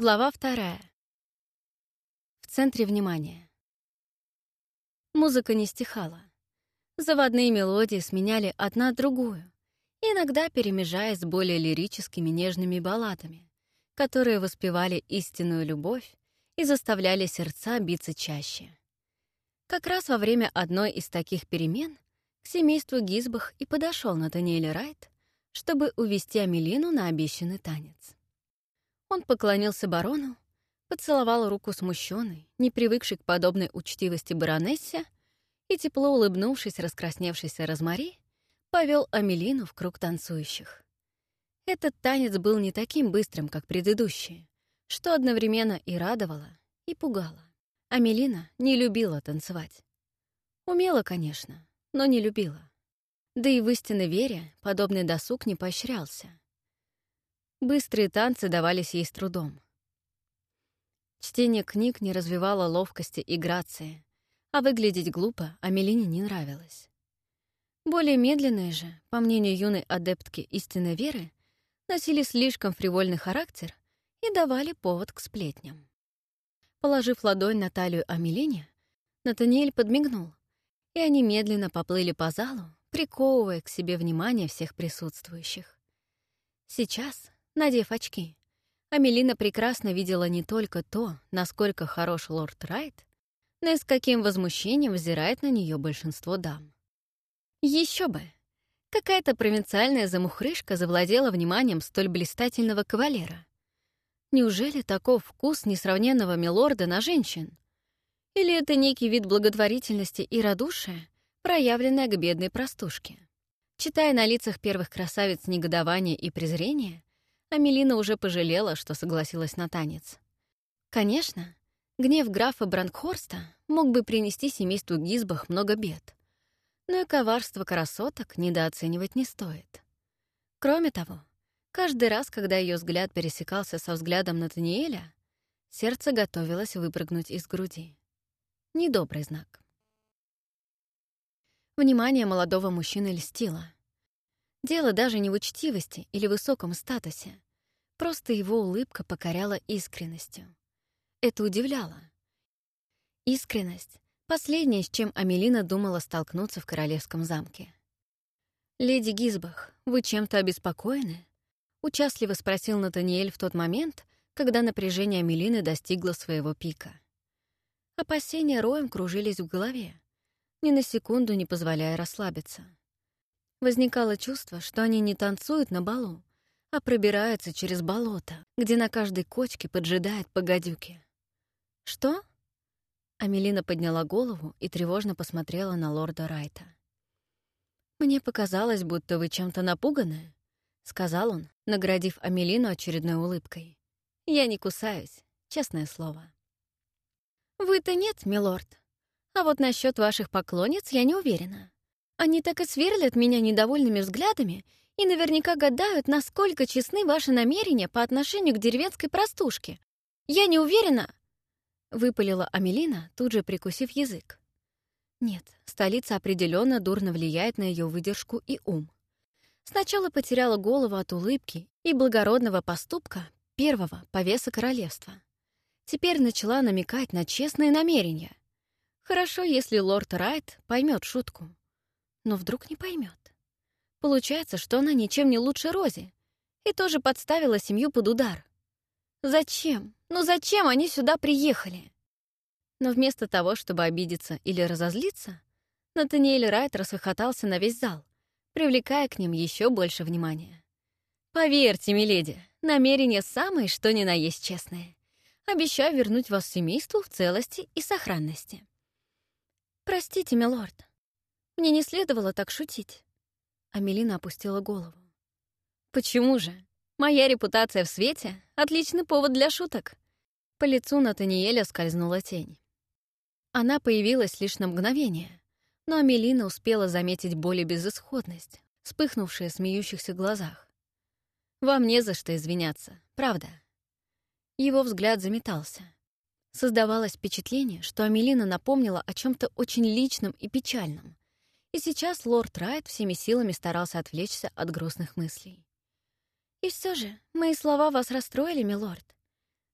Глава вторая. В центре внимания. Музыка не стихала. Заводные мелодии сменяли одна другую, иногда перемежаясь с более лирическими нежными балладами, которые воспевали истинную любовь и заставляли сердца биться чаще. Как раз во время одной из таких перемен к семейству Гизбах и подошел Натаниэль Райт, чтобы увести Амелину на обещанный танец. Он поклонился барону, поцеловал руку смущенной, не привыкшей к подобной учтивости баронессе, и, тепло улыбнувшись раскрасневшейся Розмари, повел Амелину в круг танцующих. Этот танец был не таким быстрым, как предыдущие, что одновременно и радовало, и пугало. Амелина не любила танцевать. Умела, конечно, но не любила. Да и в истинной вере подобный досуг не поощрялся. Быстрые танцы давались ей с трудом. Чтение книг не развивало ловкости и грации, а выглядеть глупо Амелине не нравилось. Более медленные же, по мнению юной адептки истинной веры, носили слишком фривольный характер и давали повод к сплетням. Положив ладонь на талию Амелине, Натаниэль подмигнул, и они медленно поплыли по залу, приковывая к себе внимание всех присутствующих. Сейчас, надев очки, Амелина прекрасно видела не только то, насколько хорош лорд Райт, но и с каким возмущением взирает на нее большинство дам. Еще бы! Какая-то провинциальная замухрышка завладела вниманием столь блистательного кавалера. Неужели таков вкус несравненного милорда на женщин? Или это некий вид благотворительности и радушия, проявленное к бедной простушке? Читая на лицах первых красавиц негодование и презрение, Амелина уже пожалела, что согласилась на танец. Конечно, гнев графа Брандхорста мог бы принести семейству Гизбах много бед но и коварство красоток недооценивать не стоит. Кроме того, каждый раз, когда ее взгляд пересекался со взглядом Натаниэля, сердце готовилось выпрыгнуть из груди. Недобрый знак. Внимание молодого мужчины льстило. Дело даже не в учтивости или высоком статусе. Просто его улыбка покоряла искренностью. Это удивляло. Искренность Последнее, с чем Амелина думала столкнуться в королевском замке. «Леди Гизбах, вы чем-то обеспокоены?» — участливо спросил Натаниэль в тот момент, когда напряжение Амелины достигло своего пика. Опасения роем кружились в голове, ни на секунду не позволяя расслабиться. Возникало чувство, что они не танцуют на балу, а пробираются через болото, где на каждой кочке поджидает по. «Что?» Амелина подняла голову и тревожно посмотрела на лорда Райта. «Мне показалось, будто вы чем-то напуганы», — сказал он, наградив Амелину очередной улыбкой. «Я не кусаюсь, честное слово». «Вы-то нет, милорд. А вот насчет ваших поклонниц я не уверена. Они так и сверлят меня недовольными взглядами и наверняка гадают, насколько честны ваши намерения по отношению к деревенской простушке. Я не уверена...» — выпалила Амелина, тут же прикусив язык. Нет, столица определенно дурно влияет на ее выдержку и ум. Сначала потеряла голову от улыбки и благородного поступка первого повеса королевства. Теперь начала намекать на честные намерения. Хорошо, если лорд Райт поймет шутку. Но вдруг не поймет. Получается, что она ничем не лучше Рози и тоже подставила семью под удар. Зачем? Ну зачем они сюда приехали? Но вместо того, чтобы обидеться или разозлиться, Натаниэль Райт расхохотался на весь зал, привлекая к ним еще больше внимания. «Поверьте, миледи, намерения самые, что ни на есть честные. Обещаю вернуть вас семейству в целости и сохранности». «Простите, милорд, мне не следовало так шутить». Амелина опустила голову. «Почему же? Моя репутация в свете — отличный повод для шуток. По лицу Натаниэля скользнула тень. Она появилась лишь на мгновение, но Амелина успела заметить боль и безысходность, вспыхнувшие в смеющихся глазах. «Вам не за что извиняться, правда?» Его взгляд заметался. Создавалось впечатление, что Амелина напомнила о чем то очень личном и печальном, и сейчас лорд Райт всеми силами старался отвлечься от грустных мыслей. «И все же, мои слова вас расстроили, милорд.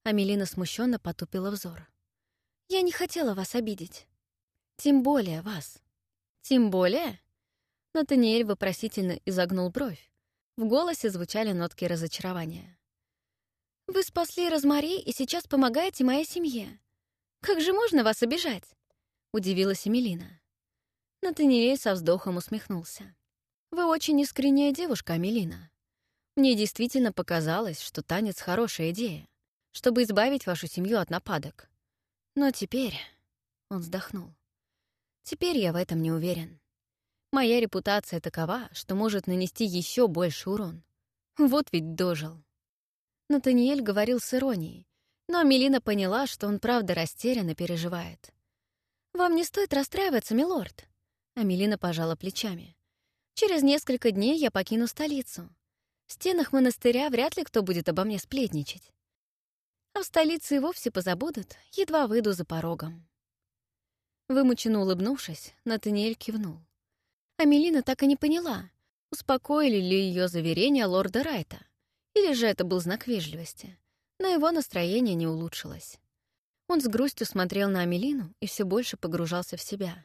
Амелина смущенно потупила взор. «Я не хотела вас обидеть. Тем более вас». «Тем более?» Натаниэль вопросительно изогнул бровь. В голосе звучали нотки разочарования. «Вы спасли Розмари и сейчас помогаете моей семье. Как же можно вас обижать?» — удивилась Эмилина. Натаниэль со вздохом усмехнулся. «Вы очень искренняя девушка, Амелина. Мне действительно показалось, что танец — хорошая идея, чтобы избавить вашу семью от нападок. Но теперь...» — он вздохнул. «Теперь я в этом не уверен. Моя репутация такова, что может нанести еще больше урон. Вот ведь дожил». Натаниэль говорил с иронией, но Амелина поняла, что он правда растерянно переживает. «Вам не стоит расстраиваться, милорд», — Амелина пожала плечами. «Через несколько дней я покину столицу. В стенах монастыря вряд ли кто будет обо мне сплетничать. А в столице и вовсе позабудут, едва выйду за порогом. Вымученно улыбнувшись, Натаниэль кивнул. Амелина так и не поняла, успокоили ли ее заверения лорда Райта, или же это был знак вежливости, но его настроение не улучшилось. Он с грустью смотрел на Амелину и все больше погружался в себя.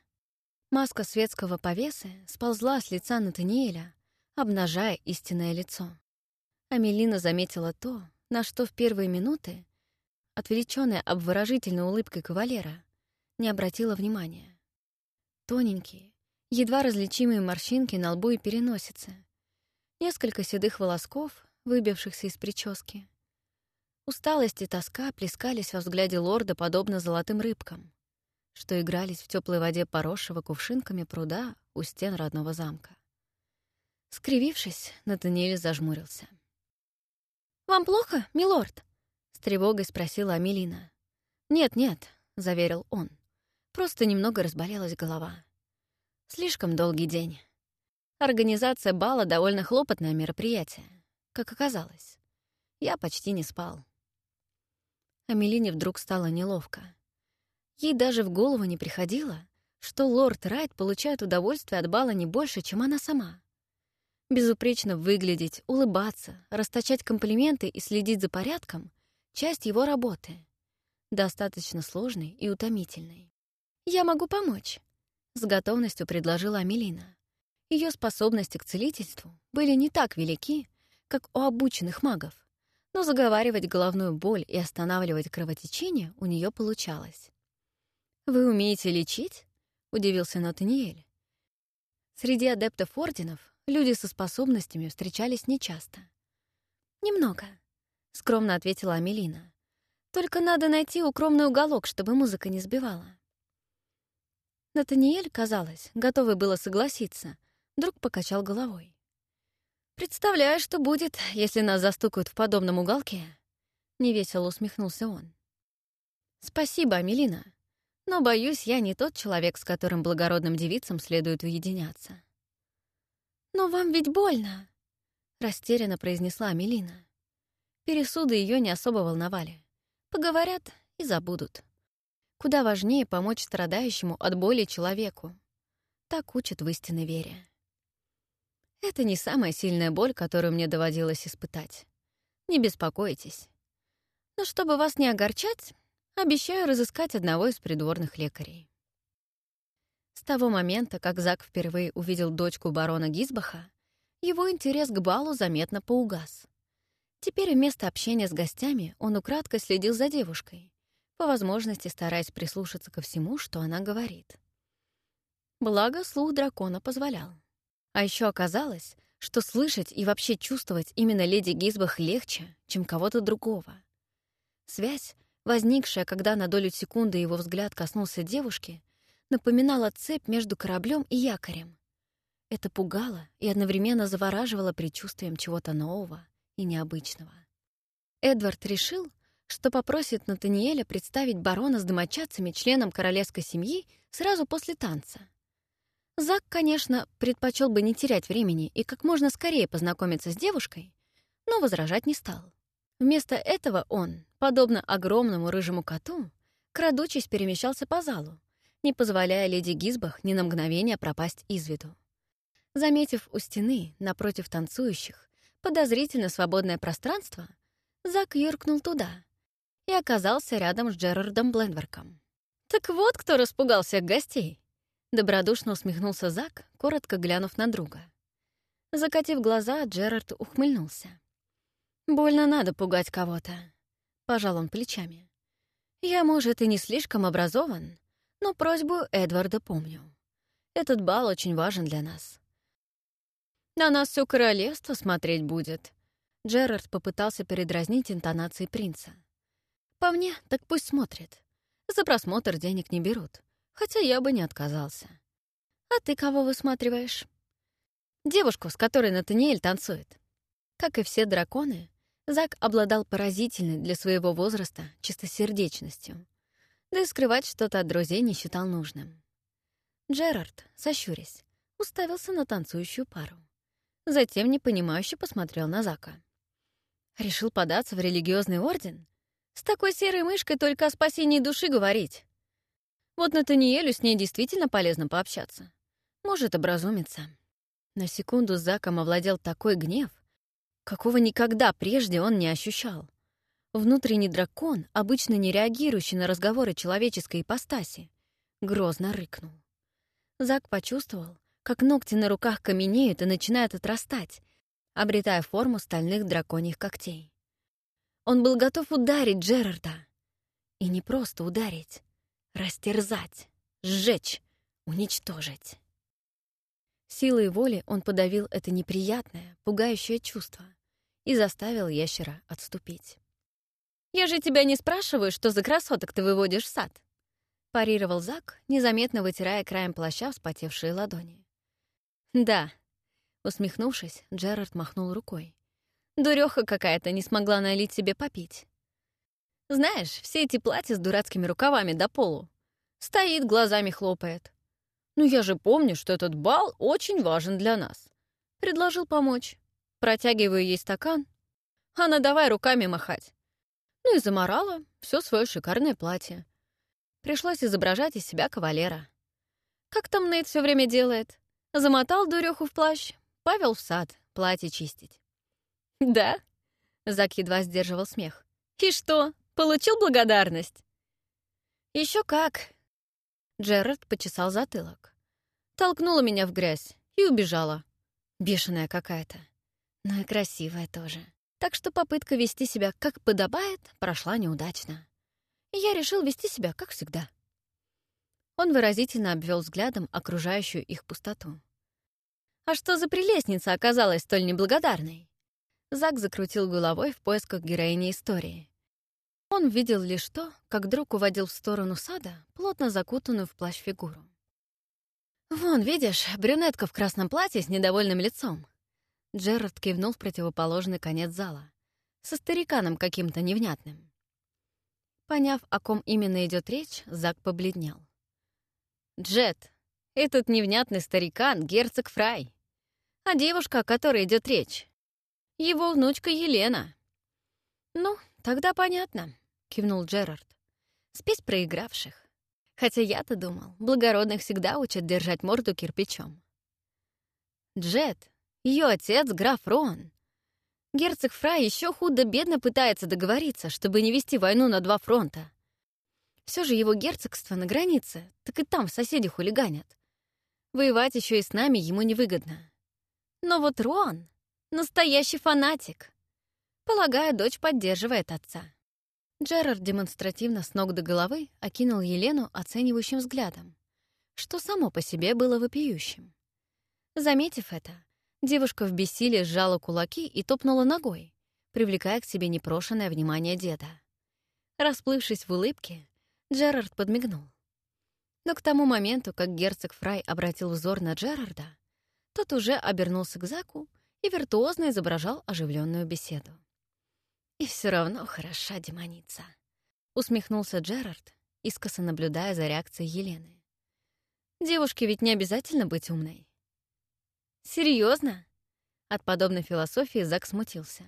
Маска светского повесы сползла с лица Натаниэля, обнажая истинное лицо. Амелина заметила то, на что в первые минуты, отвлечённая обворожительной улыбкой кавалера, не обратила внимания. Тоненькие, едва различимые морщинки на лбу и переносице, несколько седых волосков, выбившихся из прически. Усталость и тоска плескались во взгляде лорда подобно золотым рыбкам, что игрались в теплой воде поросшего кувшинками пруда у стен родного замка. Скривившись, Натаниэль зажмурился. «Вам плохо, милорд?» — с тревогой спросила Амелина. «Нет-нет», — заверил он. «Просто немного разболелась голова. Слишком долгий день. Организация бала — довольно хлопотное мероприятие, как оказалось. Я почти не спал». Амелине вдруг стало неловко. Ей даже в голову не приходило, что лорд Райт получает удовольствие от бала не больше, чем она сама. Безупречно выглядеть, улыбаться, расточать комплименты и следить за порядком — часть его работы. Достаточно сложной и утомительной. «Я могу помочь», — с готовностью предложила Амелина. Ее способности к целительству были не так велики, как у обученных магов, но заговаривать головную боль и останавливать кровотечение у нее получалось. «Вы умеете лечить?» — удивился Натаниэль. Среди адептов орденов Люди со способностями встречались нечасто. «Немного», — скромно ответила Амелина. «Только надо найти укромный уголок, чтобы музыка не сбивала». Натаниэль, казалось, готовый было согласиться, вдруг покачал головой. «Представляю, что будет, если нас застукают в подобном уголке», — невесело усмехнулся он. «Спасибо, Амелина, но, боюсь, я не тот человек, с которым благородным девицам следует уединяться». «Но вам ведь больно!» — растерянно произнесла Амелина. Пересуды ее не особо волновали. Поговорят и забудут. Куда важнее помочь страдающему от боли человеку. Так учат в истинной вере. Это не самая сильная боль, которую мне доводилось испытать. Не беспокойтесь. Но чтобы вас не огорчать, обещаю разыскать одного из придворных лекарей. С того момента, как Зак впервые увидел дочку барона Гизбаха, его интерес к балу заметно поугас. Теперь вместо общения с гостями он украдкой следил за девушкой, по возможности стараясь прислушаться ко всему, что она говорит. Благо, слух дракона позволял. А еще оказалось, что слышать и вообще чувствовать именно леди Гизбах легче, чем кого-то другого. Связь, возникшая, когда на долю секунды его взгляд коснулся девушки, напоминала цепь между кораблем и якорем. Это пугало и одновременно завораживало предчувствием чего-то нового и необычного. Эдвард решил, что попросит Натаниэля представить барона с домочадцами членам королевской семьи сразу после танца. Зак, конечно, предпочел бы не терять времени и как можно скорее познакомиться с девушкой, но возражать не стал. Вместо этого он, подобно огромному рыжему коту, крадучись перемещался по залу, не позволяя леди Гизбах ни на мгновение пропасть из виду. Заметив у стены, напротив танцующих, подозрительно свободное пространство, Зак юркнул туда и оказался рядом с Джерардом Бленверком. «Так вот кто распугался гостей!» Добродушно усмехнулся Зак, коротко глянув на друга. Закатив глаза, Джерард ухмыльнулся. «Больно надо пугать кого-то», — пожал он плечами. «Я, может, и не слишком образован, но просьбу Эдварда помню. Этот бал очень важен для нас. На нас все королевство смотреть будет». Джерард попытался передразнить интонации принца. «По мне, так пусть смотрит. За просмотр денег не берут хотя я бы не отказался. А ты кого высматриваешь? Девушку, с которой Натаниэль танцует. Как и все драконы, Зак обладал поразительной для своего возраста чистосердечностью, да и скрывать что-то от друзей не считал нужным. Джерард, сощурясь, уставился на танцующую пару. Затем непонимающе посмотрел на Зака. Решил податься в религиозный орден? С такой серой мышкой только о спасении души говорить. Вот Натаниэлю с ней действительно полезно пообщаться. Может образумиться. На секунду Заком овладел такой гнев, какого никогда прежде он не ощущал. Внутренний дракон, обычно не реагирующий на разговоры человеческой ипостаси, грозно рыкнул. Зак почувствовал, как ногти на руках каменеют и начинают отрастать, обретая форму стальных драконьих когтей. Он был готов ударить Джерарда. И не просто ударить, Растерзать, сжечь, уничтожить. Силой воли он подавил это неприятное, пугающее чувство и заставил ящера отступить. «Я же тебя не спрашиваю, что за красоток ты выводишь в сад», — парировал Зак, незаметно вытирая краем плаща вспотевшие ладони. «Да», — усмехнувшись, Джерард махнул рукой. «Дуреха какая-то не смогла налить себе попить. Знаешь, все эти платья с дурацкими рукавами до полу. Стоит, глазами хлопает. Ну я же помню, что этот бал очень важен для нас. Предложил помочь. Протягиваю ей стакан. Она давай руками махать. Ну и заморала все свое шикарное платье. Пришлось изображать из себя кавалера. Как там Нейт все время делает? Замотал дуреху в плащ, Павел в сад, платье чистить. «Да?» — Зак едва сдерживал смех. «И что, Получил благодарность?» Еще как!» Джерард почесал затылок. Толкнула меня в грязь и убежала. Бешеная какая-то. Но и красивая тоже. Так что попытка вести себя как подобает прошла неудачно. И я решил вести себя как всегда. Он выразительно обвел взглядом окружающую их пустоту. «А что за прелестница оказалась столь неблагодарной?» Зак закрутил головой в поисках героини истории. Он видел лишь то, как друг уводил в сторону сада плотно закутанную в плащ фигуру. «Вон, видишь, брюнетка в красном платье с недовольным лицом». Джерард кивнул в противоположный конец зала. Со стариканом каким-то невнятным. Поняв, о ком именно идет речь, Зак побледнел. «Джет, этот невнятный старикан — герцог Фрай. А девушка, о которой идет речь, его внучка Елена». «Ну, тогда понятно», — кивнул Джерард. «Спесь проигравших. Хотя я-то думал, благородных всегда учат держать морду кирпичом». «Джет, ее отец — граф Рон. Герцог Фрай еще худо-бедно пытается договориться, чтобы не вести войну на два фронта. Все же его герцогство на границе, так и там соседи хулиганят. Воевать еще и с нами ему невыгодно. Но вот Рон — настоящий фанатик. Полагаю, дочь поддерживает отца. Джерард демонстративно с ног до головы окинул Елену оценивающим взглядом, что само по себе было вопиющим. Заметив это, девушка в бессилии сжала кулаки и топнула ногой, привлекая к себе непрошенное внимание деда. Расплывшись в улыбке, Джерард подмигнул. Но к тому моменту, как герцог Фрай обратил взор на Джерарда, тот уже обернулся к Заку и виртуозно изображал оживленную беседу. «И все равно хороша демоница», — усмехнулся Джерард, искоса наблюдая за реакцией Елены. «Девушке ведь не обязательно быть умной». Серьезно? От подобной философии Зак смутился.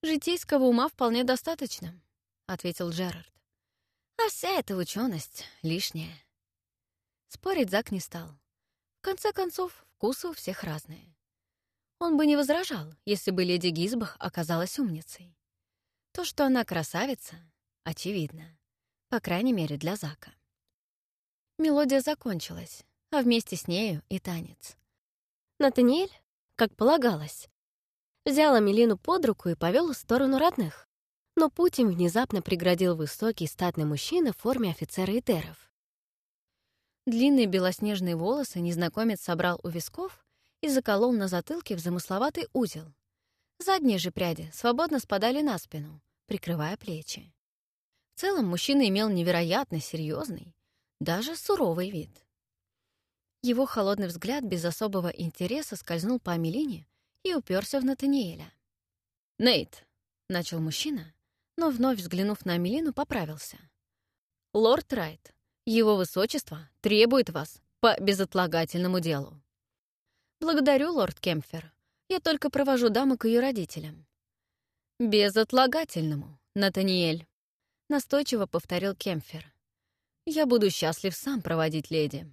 «Житейского ума вполне достаточно», — ответил Джерард. «А вся эта ученость лишняя». Спорить Зак не стал. В конце концов, вкусы у всех разные. Он бы не возражал, если бы леди Гизбах оказалась умницей. То, что она красавица, очевидно. По крайней мере, для Зака. Мелодия закончилась, а вместе с нею и танец. Натаниэль, как полагалось, взял Амелину под руку и повел в сторону родных. Но путь им внезапно преградил высокий статный мужчина в форме офицера Итеров. Длинные белоснежные волосы незнакомец собрал у висков и заколол на затылке в замысловатый узел. Задние же пряди свободно спадали на спину, прикрывая плечи. В целом мужчина имел невероятно серьезный, даже суровый вид. Его холодный взгляд без особого интереса скользнул по Амелине и уперся в Натаниэля. «Нейт», — начал мужчина, но, вновь взглянув на Амелину, поправился. «Лорд Райт, его высочество требует вас по безотлагательному делу». «Благодарю, лорд Кемпфер. Я только провожу даму к ее родителям». «Безотлагательному, Натаниэль», — настойчиво повторил Кемпфер. «Я буду счастлив сам проводить леди».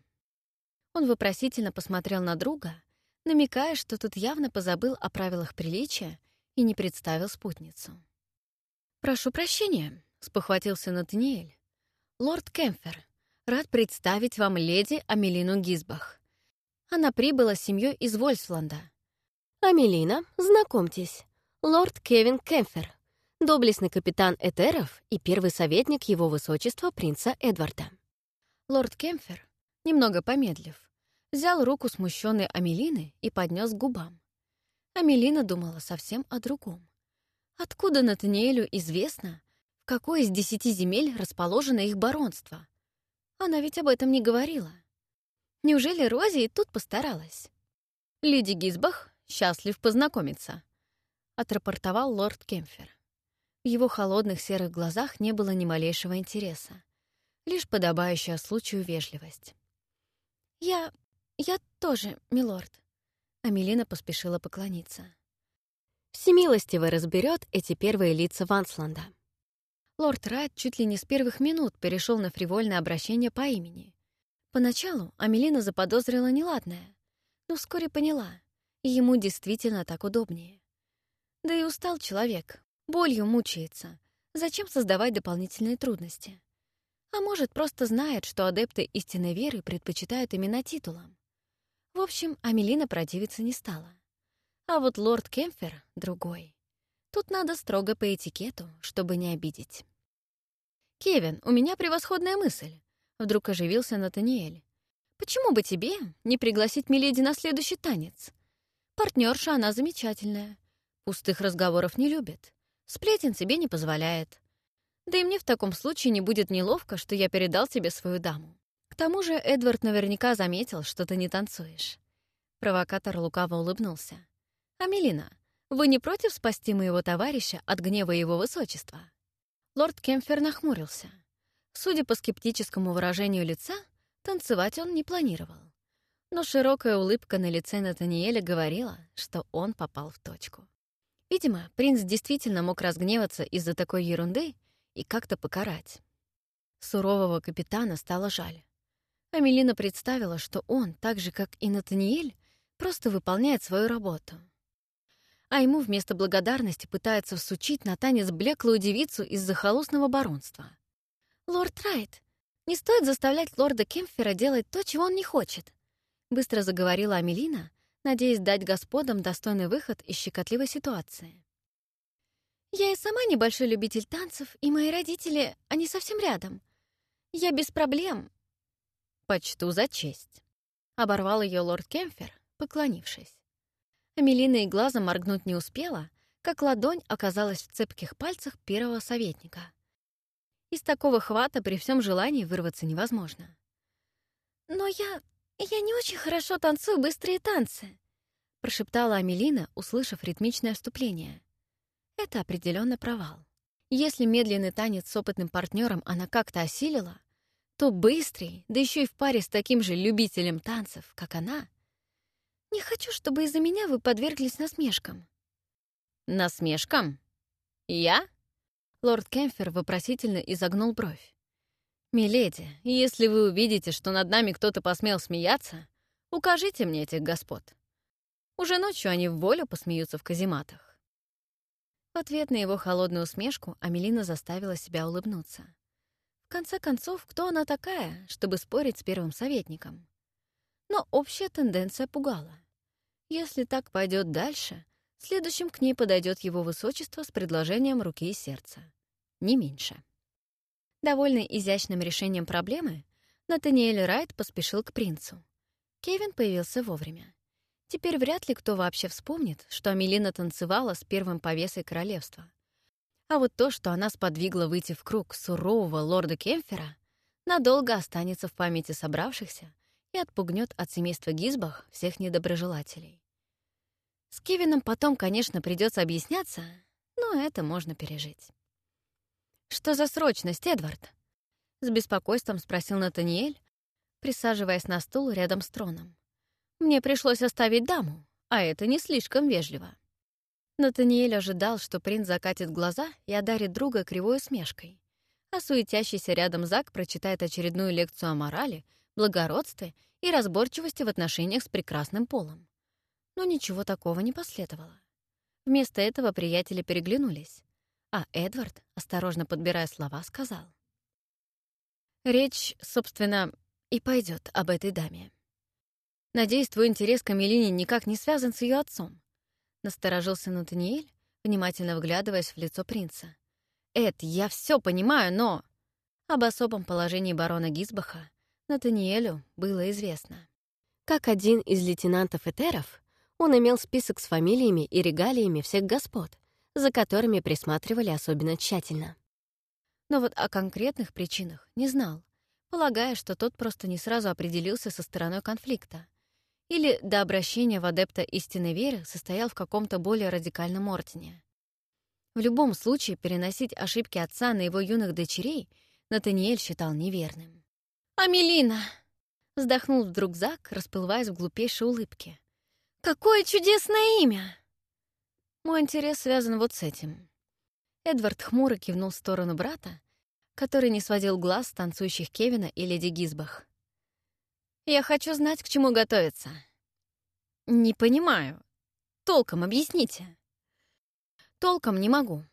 Он вопросительно посмотрел на друга, намекая, что тут явно позабыл о правилах приличия и не представил спутницу. «Прошу прощения», — спохватился Натаниэль. «Лорд Кемфер, рад представить вам леди Амелину Гизбах. Она прибыла с семьей из Вольсфланда. Амелина, знакомьтесь, лорд Кевин Кемфер, доблестный капитан Этеров и первый советник его высочества принца Эдварда». Лорд Кемфер, немного помедлив, взял руку смущенной Амелины и поднес к губам. Амелина думала совсем о другом. Откуда Натаниэлю известно, в какой из десяти земель расположено их баронство? Она ведь об этом не говорила. Неужели Рози и тут постаралась? Леди Гизбах счастлив познакомиться, — отрапортовал лорд Кемфер. В его холодных серых глазах не было ни малейшего интереса, лишь подобающая случаю вежливость. «Я... я тоже, милорд». Амелина поспешила поклониться. Всемилостиво разберет эти первые лица Вансланда. Лорд Райт чуть ли не с первых минут перешел на фривольное обращение по имени. Поначалу Амелина заподозрила неладное, но вскоре поняла, и ему действительно так удобнее. Да и устал человек, болью мучается. Зачем создавать дополнительные трудности? А может, просто знает, что адепты истинной веры предпочитают имена титулам. В общем, Амелина противиться не стала. А вот лорд Кемфер — другой. Тут надо строго по этикету, чтобы не обидеть. «Кевин, у меня превосходная мысль», — вдруг оживился Натаниэль. «Почему бы тебе не пригласить Миледи на следующий танец? Партнерша она замечательная. Пустых разговоров не любит. Сплетен себе не позволяет. Да и мне в таком случае не будет неловко, что я передал тебе свою даму. К тому же Эдвард наверняка заметил, что ты не танцуешь». Провокатор лукаво улыбнулся. «Амелина, вы не против спасти моего товарища от гнева его высочества?» Лорд Кемфер нахмурился. Судя по скептическому выражению лица, танцевать он не планировал. Но широкая улыбка на лице Натаниэля говорила, что он попал в точку. Видимо, принц действительно мог разгневаться из-за такой ерунды и как-то покарать. Сурового капитана стало жаль. Амелина представила, что он, так же, как и Натаниэль, просто выполняет свою работу. А ему вместо благодарности пытается всучить на танец блеклую девицу из захолустного баронства. «Лорд Райт, не стоит заставлять лорда Кемфера делать то, чего он не хочет», быстро заговорила Амелина, надеясь дать господам достойный выход из щекотливой ситуации. Я и сама небольшой любитель танцев, и мои родители, они совсем рядом. Я без проблем. Почту за честь. Оборвал ее лорд Кемфер, поклонившись. Амелина и глазом моргнуть не успела, как ладонь оказалась в цепких пальцах первого советника. Из такого хвата при всем желании вырваться невозможно. «Но я... я не очень хорошо танцую быстрые танцы», прошептала Амелина, услышав ритмичное вступление. Это определенно провал. Если медленный танец с опытным партнером она как-то осилила, то быстрый, да еще и в паре с таким же любителем танцев, как она. Не хочу, чтобы из-за меня вы подверглись насмешкам. Насмешкам? Я? Лорд Кемфер вопросительно изогнул бровь. «Миледи, если вы увидите, что над нами кто-то посмел смеяться, укажите мне этих господ. Уже ночью они в волю посмеются в казематах». В ответ на его холодную усмешку Амелина заставила себя улыбнуться. В конце концов, кто она такая, чтобы спорить с первым советником? Но общая тенденция пугала. Если так пойдет дальше, следующим к ней подойдет его высочество с предложением руки и сердца. Не меньше. Довольный изящным решением проблемы, Натаниэль Райт поспешил к принцу. Кевин появился вовремя. Теперь вряд ли кто вообще вспомнит, что Амелина танцевала с первым повесой королевства. А вот то, что она сподвигла выйти в круг сурового лорда Кемфера, надолго останется в памяти собравшихся и отпугнет от семейства Гизбах всех недоброжелателей. С Кевином потом, конечно, придется объясняться, но это можно пережить. «Что за срочность, Эдвард?» — с беспокойством спросил Натаниэль, присаживаясь на стул рядом с троном. Мне пришлось оставить даму, а это не слишком вежливо. Натаниэль ожидал, что принц закатит глаза и одарит друга кривой усмешкой, а суетящийся рядом Зак прочитает очередную лекцию о морали, благородстве и разборчивости в отношениях с прекрасным полом. Но ничего такого не последовало. Вместо этого приятели переглянулись, а Эдвард, осторожно подбирая слова, сказал. «Речь, собственно, и пойдет об этой даме. Надеюсь, твой интерес к Амелине никак не связан с ее отцом. Насторожился Натаниэль, внимательно вглядываясь в лицо принца. Эд, я все понимаю, но... Об особом положении барона Гизбаха Натаниэлю было известно. Как один из лейтенантов Этеров, он имел список с фамилиями и регалиями всех господ, за которыми присматривали особенно тщательно. Но вот о конкретных причинах не знал, полагая, что тот просто не сразу определился со стороной конфликта, или до обращения в адепта истинной веры состоял в каком-то более радикальном ордене. В любом случае переносить ошибки отца на его юных дочерей Натаниэль считал неверным. «Амелина!» — вздохнул вдруг Зак, расплываясь в глупейшей улыбке. «Какое чудесное имя!» Мой интерес связан вот с этим. Эдвард хмуро кивнул в сторону брата, который не сводил глаз танцующих Кевина и леди Гизбах. Я хочу знать, к чему готовиться. Не понимаю. Толком объясните. Толком не могу.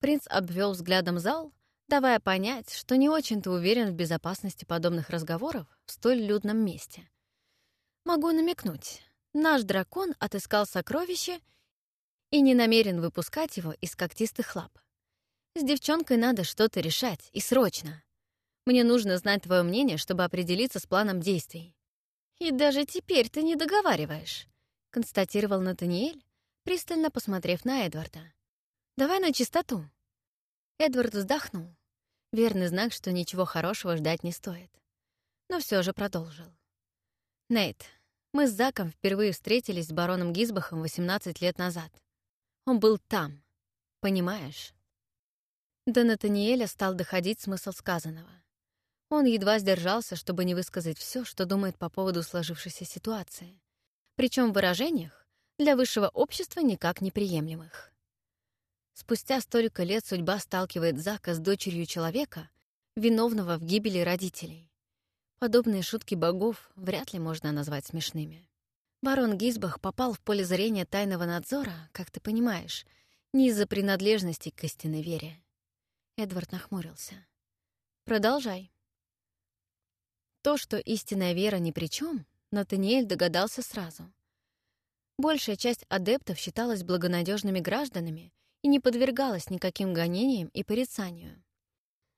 Принц обвел взглядом зал, давая понять, что не очень-то уверен в безопасности подобных разговоров в столь людном месте. Могу намекнуть. Наш дракон отыскал сокровище и не намерен выпускать его из когтистых лап. С девчонкой надо что-то решать, и срочно. Мне нужно знать твое мнение, чтобы определиться с планом действий». «И даже теперь ты не договариваешь», — констатировал Натаниэль, пристально посмотрев на Эдварда. «Давай на чистоту». Эдвард вздохнул. Верный знак, что ничего хорошего ждать не стоит. Но все же продолжил. «Нейт, мы с Заком впервые встретились с бароном Гизбахом 18 лет назад. Он был там, понимаешь?» До Натаниэля стал доходить смысл сказанного. Он едва сдержался, чтобы не высказать все, что думает по поводу сложившейся ситуации. Причем в выражениях для высшего общества никак неприемлемых. Спустя столько лет судьба сталкивает Зака с дочерью человека, виновного в гибели родителей. Подобные шутки богов вряд ли можно назвать смешными. Барон Гизбах попал в поле зрения тайного надзора, как ты понимаешь, не из-за принадлежности к истинной вере. Эдвард нахмурился. «Продолжай», то, что истинная вера ни при чем, Натаниэль догадался сразу. Большая часть адептов считалась благонадежными гражданами и не подвергалась никаким гонениям и порицанию.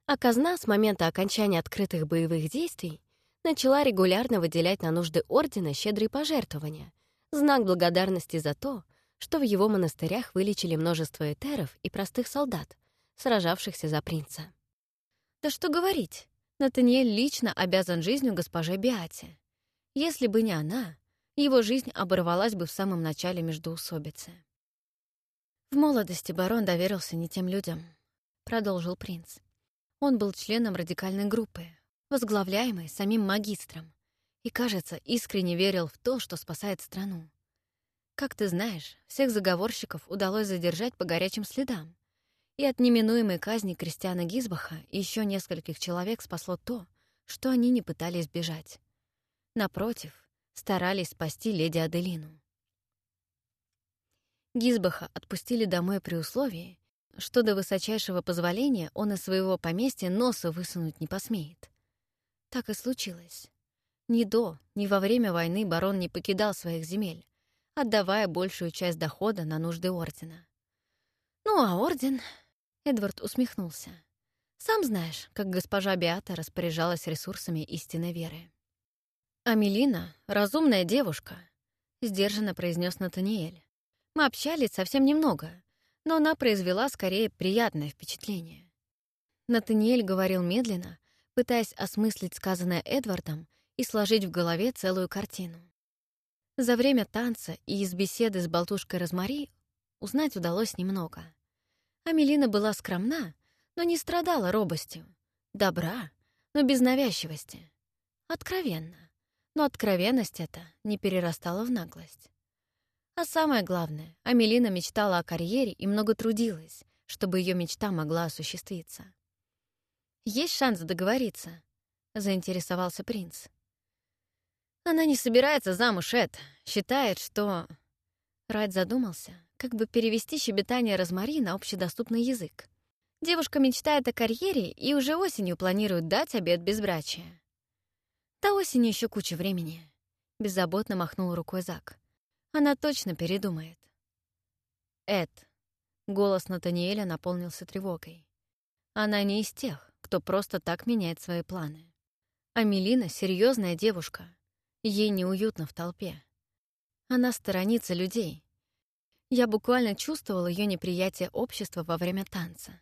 А казна с момента окончания открытых боевых действий начала регулярно выделять на нужды Ордена щедрые пожертвования, знак благодарности за то, что в его монастырях вылечили множество этеров и простых солдат, сражавшихся за принца. Да что говорить, Натаниэль лично обязан жизнью госпоже Биате. Если бы не она, его жизнь оборвалась бы в самом начале междоусобицы. «В молодости барон доверился не тем людям», — продолжил принц. Он был членом радикальной группы, возглавляемой самим магистром, и, кажется, искренне верил в то, что спасает страну. Как ты знаешь, всех заговорщиков удалось задержать по горячим следам, и от неминуемой казни Кристиана Гизбаха еще нескольких человек спасло то, что они не пытались бежать. Напротив, старались спасти леди Аделину. Гизбаха отпустили домой при условии, что до высочайшего позволения он из своего поместья носа высунуть не посмеет. Так и случилось. Ни до, ни во время войны барон не покидал своих земель, отдавая большую часть дохода на нужды Ордена. Ну а Орден... Эдвард усмехнулся. Сам знаешь, как госпожа Биата распоряжалась ресурсами истинной веры. «Амелина — разумная девушка», — сдержанно произнес Натаниэль. «Мы общались совсем немного, но она произвела скорее приятное впечатление». Натаниэль говорил медленно, пытаясь осмыслить сказанное Эдвардом и сложить в голове целую картину. За время танца и из беседы с болтушкой Розмари узнать удалось немного. Амелина была скромна, но не страдала робостью. Добра, но без навязчивости. Откровенно. Но откровенность эта не перерастала в наглость. А самое главное, Амелина мечтала о карьере и много трудилась, чтобы ее мечта могла осуществиться. «Есть шанс договориться?» — заинтересовался принц. Она не собирается замуж, Эд. Считает, что... Райт задумался, как бы перевести щебетание Розмари на общедоступный язык. Девушка мечтает о карьере и уже осенью планирует дать обед безбрачия. До осени еще куча времени. Беззаботно махнул рукой Зак. Она точно передумает. Эд. Голос Натаниэля наполнился тревогой. Она не из тех, кто просто так меняет свои планы. А Мелина — серьезная девушка, Ей неуютно в толпе. Она сторонится людей. Я буквально чувствовала ее неприятие общества во время танца.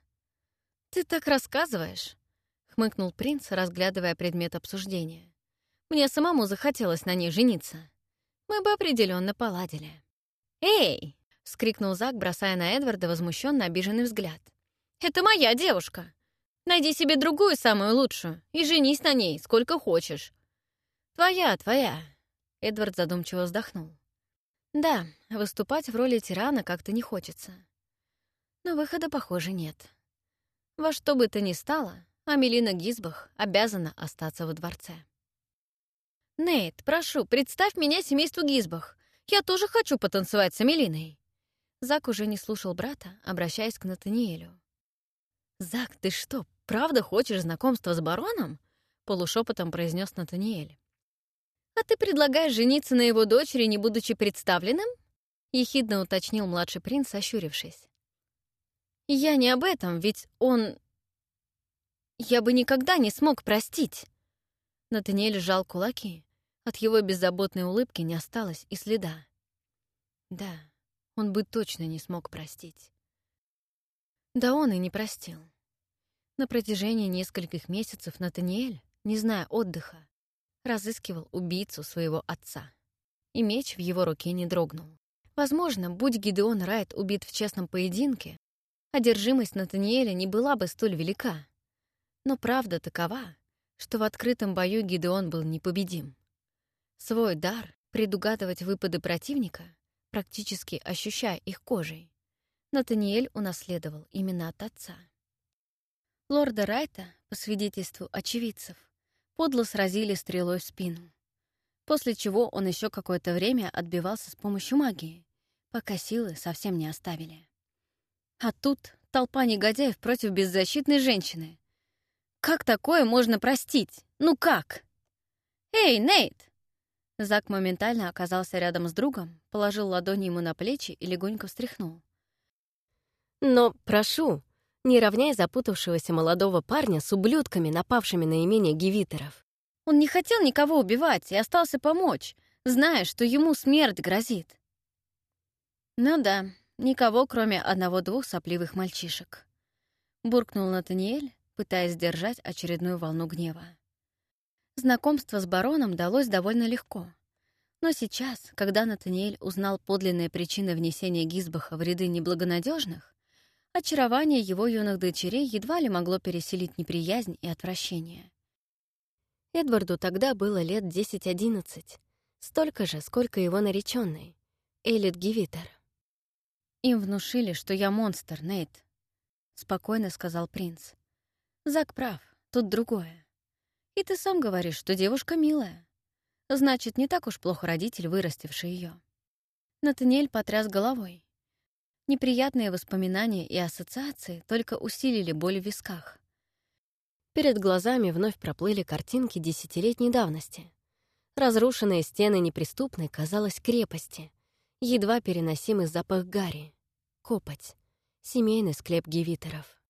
«Ты так рассказываешь?» — хмыкнул принц, разглядывая предмет обсуждения. «Мне самому захотелось на ней жениться. Мы бы определенно поладили». «Эй!» — вскрикнул Зак, бросая на Эдварда возмущенно обиженный взгляд. «Это моя девушка! Найди себе другую самую лучшую и женись на ней сколько хочешь. «Твоя, твоя!» — Эдвард задумчиво вздохнул. «Да, выступать в роли тирана как-то не хочется. Но выхода, похоже, нет. Во что бы то ни стало, Амелина Гизбах обязана остаться во дворце». «Нейт, прошу, представь меня семейству Гизбах. Я тоже хочу потанцевать с Амелиной». Зак уже не слушал брата, обращаясь к Натаниэлю. «Зак, ты что, правда хочешь знакомства с бароном?» — полушепотом произнес Натаниэль. «А ты предлагаешь жениться на его дочери, не будучи представленным?» — ехидно уточнил младший принц, ощурившись. «Я не об этом, ведь он... Я бы никогда не смог простить!» Натаниэль сжал кулаки. От его беззаботной улыбки не осталось и следа. Да, он бы точно не смог простить. Да он и не простил. На протяжении нескольких месяцев Натаниэль, не зная отдыха, разыскивал убийцу своего отца. И меч в его руке не дрогнул. Возможно, будь Гидеон Райт убит в честном поединке, одержимость Натаниэля не была бы столь велика. Но правда такова, что в открытом бою Гидеон был непобедим. Свой дар предугадывать выпады противника, практически ощущая их кожей, Натаниэль унаследовал именно от отца. Лорда Райта, по свидетельству очевидцев, подло сразили стрелой в спину. После чего он еще какое-то время отбивался с помощью магии, пока силы совсем не оставили. А тут толпа негодяев против беззащитной женщины. Как такое можно простить? Ну как? «Эй, Нейт!» Зак моментально оказался рядом с другом, положил ладони ему на плечи и легонько встряхнул. «Но прошу, не равняй запутавшегося молодого парня с ублюдками, напавшими на имение Гевитеров. Он не хотел никого убивать и остался помочь, зная, что ему смерть грозит. Ну да, никого, кроме одного-двух сопливых мальчишек. Буркнул Натаниэль, пытаясь сдержать очередную волну гнева. Знакомство с бароном далось довольно легко. Но сейчас, когда Натаниэль узнал подлинные причины внесения Гизбаха в ряды неблагонадежных, очарование его юных дочерей едва ли могло переселить неприязнь и отвращение. Эдварду тогда было лет 10-11, столько же, сколько его нареченной, Элит Гивитер. «Им внушили, что я монстр, Нейт», — спокойно сказал принц. «Зак прав, тут другое. И ты сам говоришь, что девушка милая. Значит, не так уж плохо родитель, вырастивший ее. Натаниэль потряс головой. Неприятные воспоминания и ассоциации только усилили боль в висках. Перед глазами вновь проплыли картинки десятилетней давности. Разрушенные стены неприступной, казалось, крепости, едва переносимый запах гари, копоть, семейный склеп гевитеров.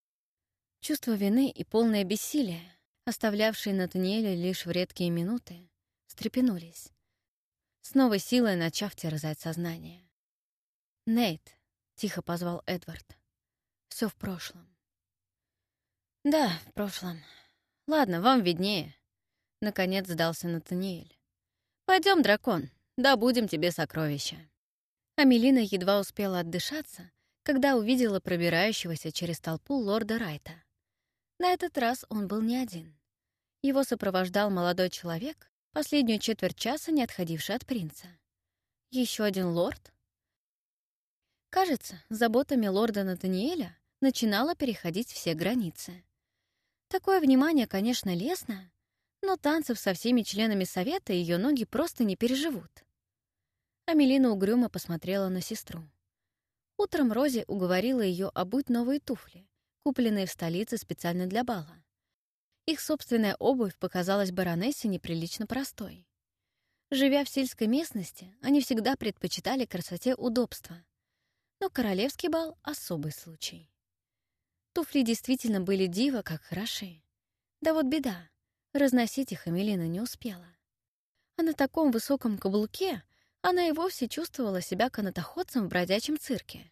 Чувство вины и полное бессилие, оставлявшие Натаниэля лишь в редкие минуты, встрепенулись, с новой силой начав терзать сознание. «Нейт», — тихо позвал Эдвард, — «всё в прошлом». «Да, в прошлом. Ладно, вам виднее», — наконец сдался Натаниэль. Пойдем, дракон, добудем тебе сокровища». Амелина едва успела отдышаться, когда увидела пробирающегося через толпу лорда Райта. На этот раз он был не один. Его сопровождал молодой человек, последнюю четверть часа не отходивший от принца. Еще один лорд? Кажется, заботами лорда Натаниэля начинала переходить все границы. Такое внимание, конечно, лестно, но танцев со всеми членами совета ее ноги просто не переживут. Амелина угрюмо посмотрела на сестру. Утром Рози уговорила ее обуть новые туфли, купленные в столице специально для бала. Их собственная обувь показалась баронессе неприлично простой. Живя в сельской местности, они всегда предпочитали красоте удобства. Но королевский бал — особый случай. Туфли действительно были диво, как хороши. Да вот беда. Разносить их Эмилина не успела. А на таком высоком каблуке она и вовсе чувствовала себя канатоходцем в бродячем цирке.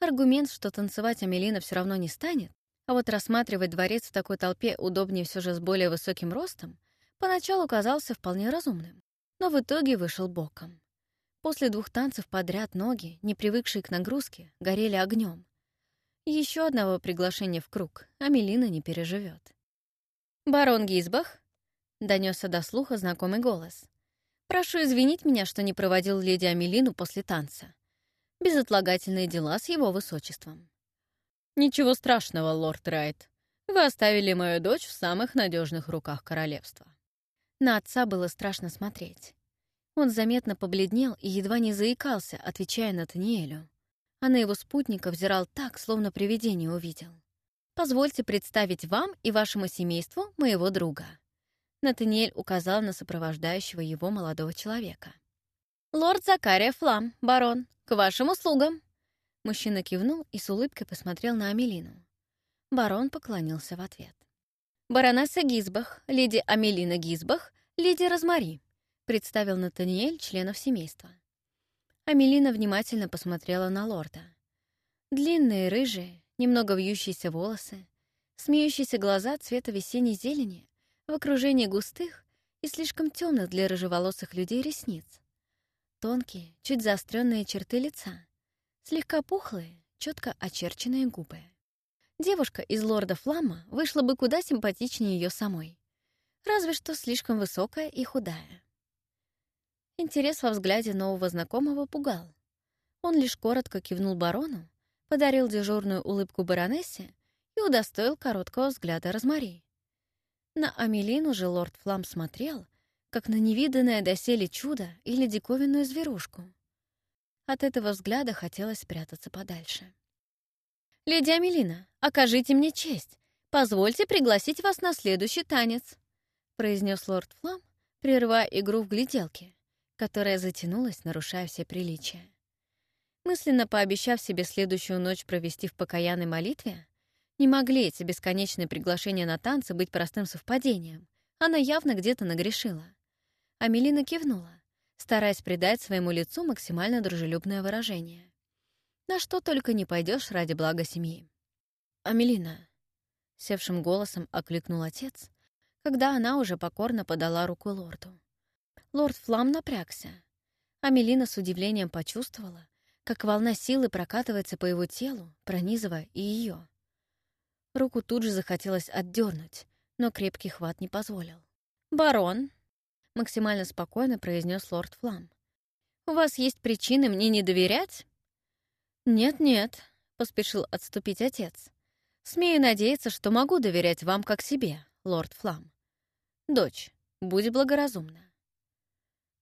Аргумент, что танцевать Амелина все равно не станет, а вот рассматривать дворец в такой толпе удобнее все же с более высоким ростом, поначалу казался вполне разумным, но в итоге вышел боком. После двух танцев подряд ноги, не привыкшие к нагрузке, горели огнем. Еще одного приглашения в круг Амелина не переживет. «Барон Гизбах?» — донесся до слуха знакомый голос. «Прошу извинить меня, что не проводил леди Амелину после танца. Безотлагательные дела с его высочеством». «Ничего страшного, лорд Райт. Вы оставили мою дочь в самых надежных руках королевства». На отца было страшно смотреть. Он заметно побледнел и едва не заикался, отвечая Натаниэлю. А на его спутника взирал так, словно привидение увидел. Позвольте представить вам и вашему семейству моего друга». Натаниэль указал на сопровождающего его молодого человека. «Лорд Закария Флам, барон, к вашим услугам!» Мужчина кивнул и с улыбкой посмотрел на Амелину. Барон поклонился в ответ. «Баронесса Гизбах, леди Амелина Гизбах, леди Розмари», представил Натаниэль членов семейства. Амелина внимательно посмотрела на лорда. Длинные, рыжие, немного вьющиеся волосы, смеющиеся глаза цвета весенней зелени в окружении густых и слишком темных для рыжеволосых людей ресниц. Тонкие, чуть заостренные черты лица, слегка пухлые, четко очерченные губы. Девушка из лорда Флама вышла бы куда симпатичнее ее самой, разве что слишком высокая и худая. Интерес во взгляде нового знакомого пугал. Он лишь коротко кивнул барону, подарил дежурную улыбку баронессе и удостоил короткого взгляда Розмари. На Амелину же лорд Флам смотрел, как на невиданное доселе чудо или диковинную зверушку. От этого взгляда хотелось спрятаться подальше. «Леди Амелина, окажите мне честь. Позвольте пригласить вас на следующий танец», произнес лорд Флам, прерывая игру в гляделке, которая затянулась, нарушая все приличия. Мысленно пообещав себе следующую ночь провести в покаянной молитве, не могли эти бесконечные приглашения на танцы быть простым совпадением. Она явно где-то нагрешила. Амелина кивнула, стараясь придать своему лицу максимально дружелюбное выражение. На что только не пойдешь ради блага семьи. «Амелина», — севшим голосом окликнул отец, когда она уже покорно подала руку лорду. Лорд Флам напрягся. Амелина с удивлением почувствовала, как волна силы прокатывается по его телу, пронизывая и ее. Руку тут же захотелось отдернуть, но крепкий хват не позволил. «Барон», — максимально спокойно произнес лорд Флам, «у вас есть причины мне не доверять?» «Нет-нет», — поспешил отступить отец. «Смею надеяться, что могу доверять вам как себе, лорд Флам. Дочь, будь благоразумна».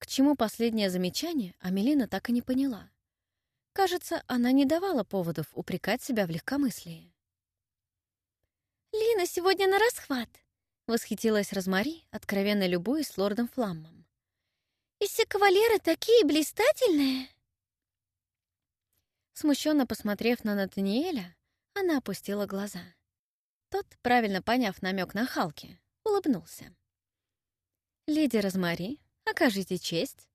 К чему последнее замечание, Амелина так и не поняла. Кажется, она не давала поводов упрекать себя в легкомыслии. «Лина сегодня на расхват!» — восхитилась Розмари, откровенно любуясь с лордом Фламмом. «И все кавалеры такие блистательные!» Смущенно посмотрев на Натаниэля, она опустила глаза. Тот, правильно поняв намек на Халки, улыбнулся. «Леди Розмари, окажите честь».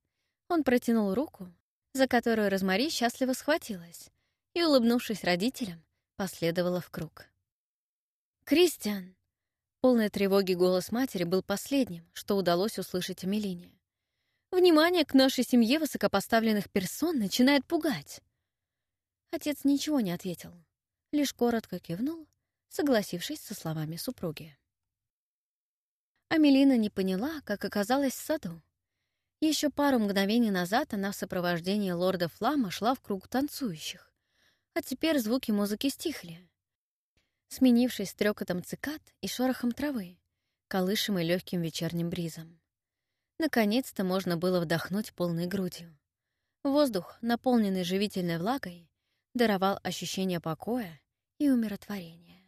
Он протянул руку, за которую Розмари счастливо схватилась, и, улыбнувшись родителям, последовала в круг. «Кристиан!» Полной тревоги голос матери был последним, что удалось услышать Амелине. «Внимание к нашей семье высокопоставленных персон начинает пугать!» Отец ничего не ответил, лишь коротко кивнул, согласившись со словами супруги. Амелина не поняла, как оказалась в саду. Еще пару мгновений назад она в сопровождении лорда Флама шла в круг танцующих, а теперь звуки музыки стихли, сменившись стрекотом цикад и шорохом травы, колышемой легким вечерним бризом. Наконец-то можно было вдохнуть полной грудью. Воздух, наполненный живительной влагой, даровал ощущение покоя и умиротворения.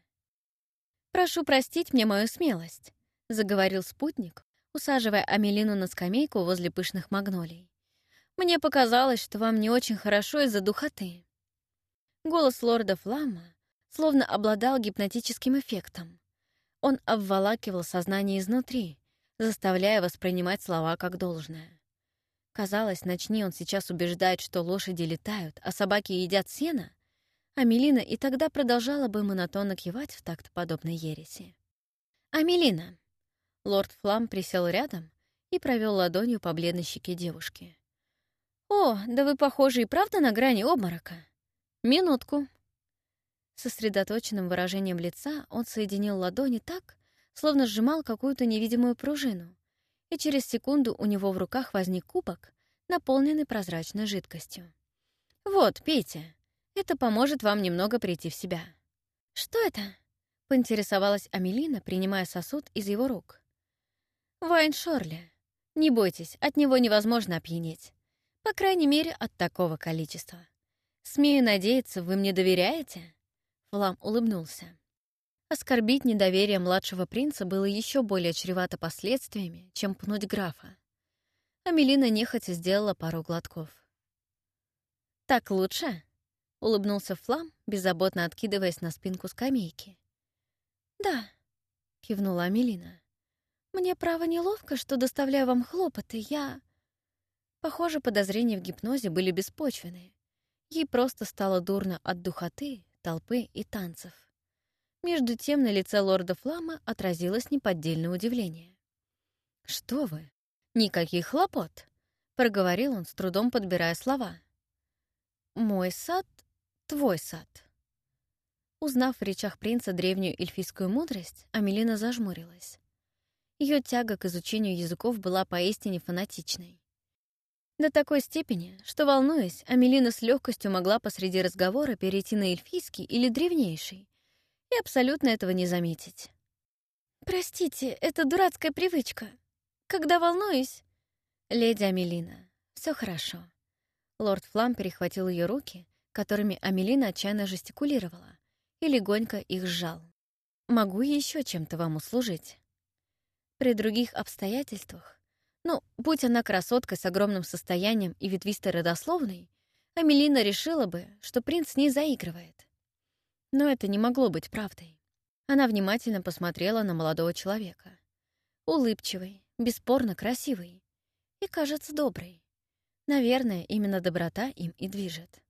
«Прошу простить мне мою смелость», — заговорил спутник, усаживая Амелину на скамейку возле пышных магнолий. «Мне показалось, что вам не очень хорошо из-за духоты». Голос лорда Фламма словно обладал гипнотическим эффектом. Он обволакивал сознание изнутри, заставляя воспринимать слова как должное. Казалось, начни он сейчас убеждать, что лошади летают, а собаки едят сено, Амелина и тогда продолжала бы монотонно кивать в такт подобной ереси. «Амелина!» Лорд Флам присел рядом и провел ладонью по бледной щеке девушки. «О, да вы похожи и правда на грани обморока!» «Минутку!» Сосредоточенным выражением лица он соединил ладони так, словно сжимал какую-то невидимую пружину, и через секунду у него в руках возник кубок, наполненный прозрачной жидкостью. «Вот, пейте. Это поможет вам немного прийти в себя». «Что это?» — поинтересовалась Амелина, принимая сосуд из его рук. «Вайн Шорли. Не бойтесь, от него невозможно опьянеть. По крайней мере, от такого количества. Смею надеяться, вы мне доверяете?» Флам улыбнулся. Оскорбить недоверие младшего принца было еще более чревато последствиями, чем пнуть графа. Амелина нехотя сделала пару глотков. «Так лучше?» — улыбнулся Флам, беззаботно откидываясь на спинку скамейки. «Да», — кивнула Амелина. «Мне, право, неловко, что доставляю вам хлопоты. Я...» Похоже, подозрения в гипнозе были беспочвенные. Ей просто стало дурно от духоты, толпы и танцев. Между тем на лице лорда Флама отразилось неподдельное удивление. «Что вы? Никаких хлопот!» — проговорил он, с трудом подбирая слова. «Мой сад — твой сад». Узнав в речах принца древнюю эльфийскую мудрость, Амелина зажмурилась. Ее тяга к изучению языков была поистине фанатичной. До такой степени, что, волнуясь, Амелина с легкостью могла посреди разговора перейти на эльфийский или древнейший и абсолютно этого не заметить. «Простите, это дурацкая привычка. Когда волнуюсь...» «Леди Амелина, все хорошо». Лорд Флам перехватил ее руки, которыми Амелина отчаянно жестикулировала, и легонько их сжал. «Могу еще чем-то вам услужить?» При других обстоятельствах ну, будь она красоткой с огромным состоянием и ветвистой родословной, Амелина решила бы, что принц с ней заигрывает. Но это не могло быть правдой. Она внимательно посмотрела на молодого человека. Улыбчивый, бесспорно красивый и, кажется, добрый. Наверное, именно доброта им и движет.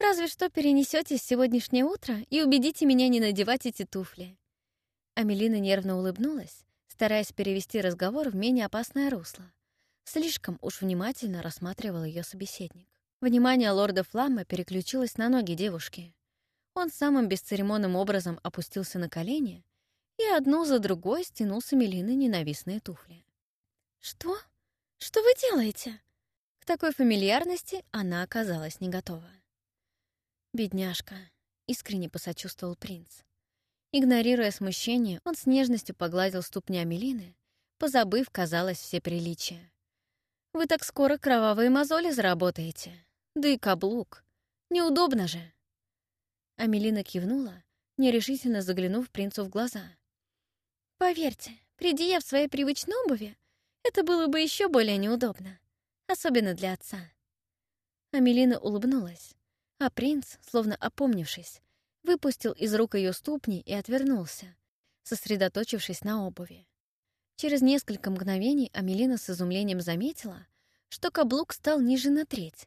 «Разве что перенесете сегодняшнее утро и убедите меня не надевать эти туфли». Амелина нервно улыбнулась, стараясь перевести разговор в менее опасное русло. Слишком уж внимательно рассматривал ее собеседник. Внимание лорда Фламма переключилось на ноги девушки. Он самым бесцеремонным образом опустился на колени и одну за другой стянул с Эмилины ненавистные туфли. «Что? Что вы делаете?» К такой фамильярности она оказалась не готова. «Бедняжка», — искренне посочувствовал принц. Игнорируя смущение, он с нежностью погладил ступни Амелины, позабыв, казалось, все приличия. «Вы так скоро кровавые мозоли заработаете. Да и каблук. Неудобно же. Амелина кивнула, нерешительно заглянув принцу в глаза. «Поверьте, приди я в своей привычной обуви, это было бы еще более неудобно, особенно для отца». Амелина улыбнулась, а принц, словно опомнившись, выпустил из рук ее ступни и отвернулся, сосредоточившись на обуви. Через несколько мгновений Амелина с изумлением заметила, что каблук стал ниже на треть,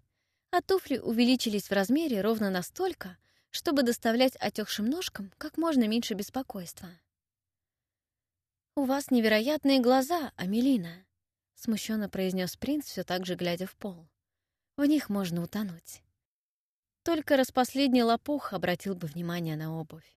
а туфли увеличились в размере ровно настолько, чтобы доставлять отекшим ножкам как можно меньше беспокойства. «У вас невероятные глаза, Амелина», — смущенно произнес принц, все так же глядя в пол. «В них можно утонуть». Только распоследний лопух обратил бы внимание на обувь.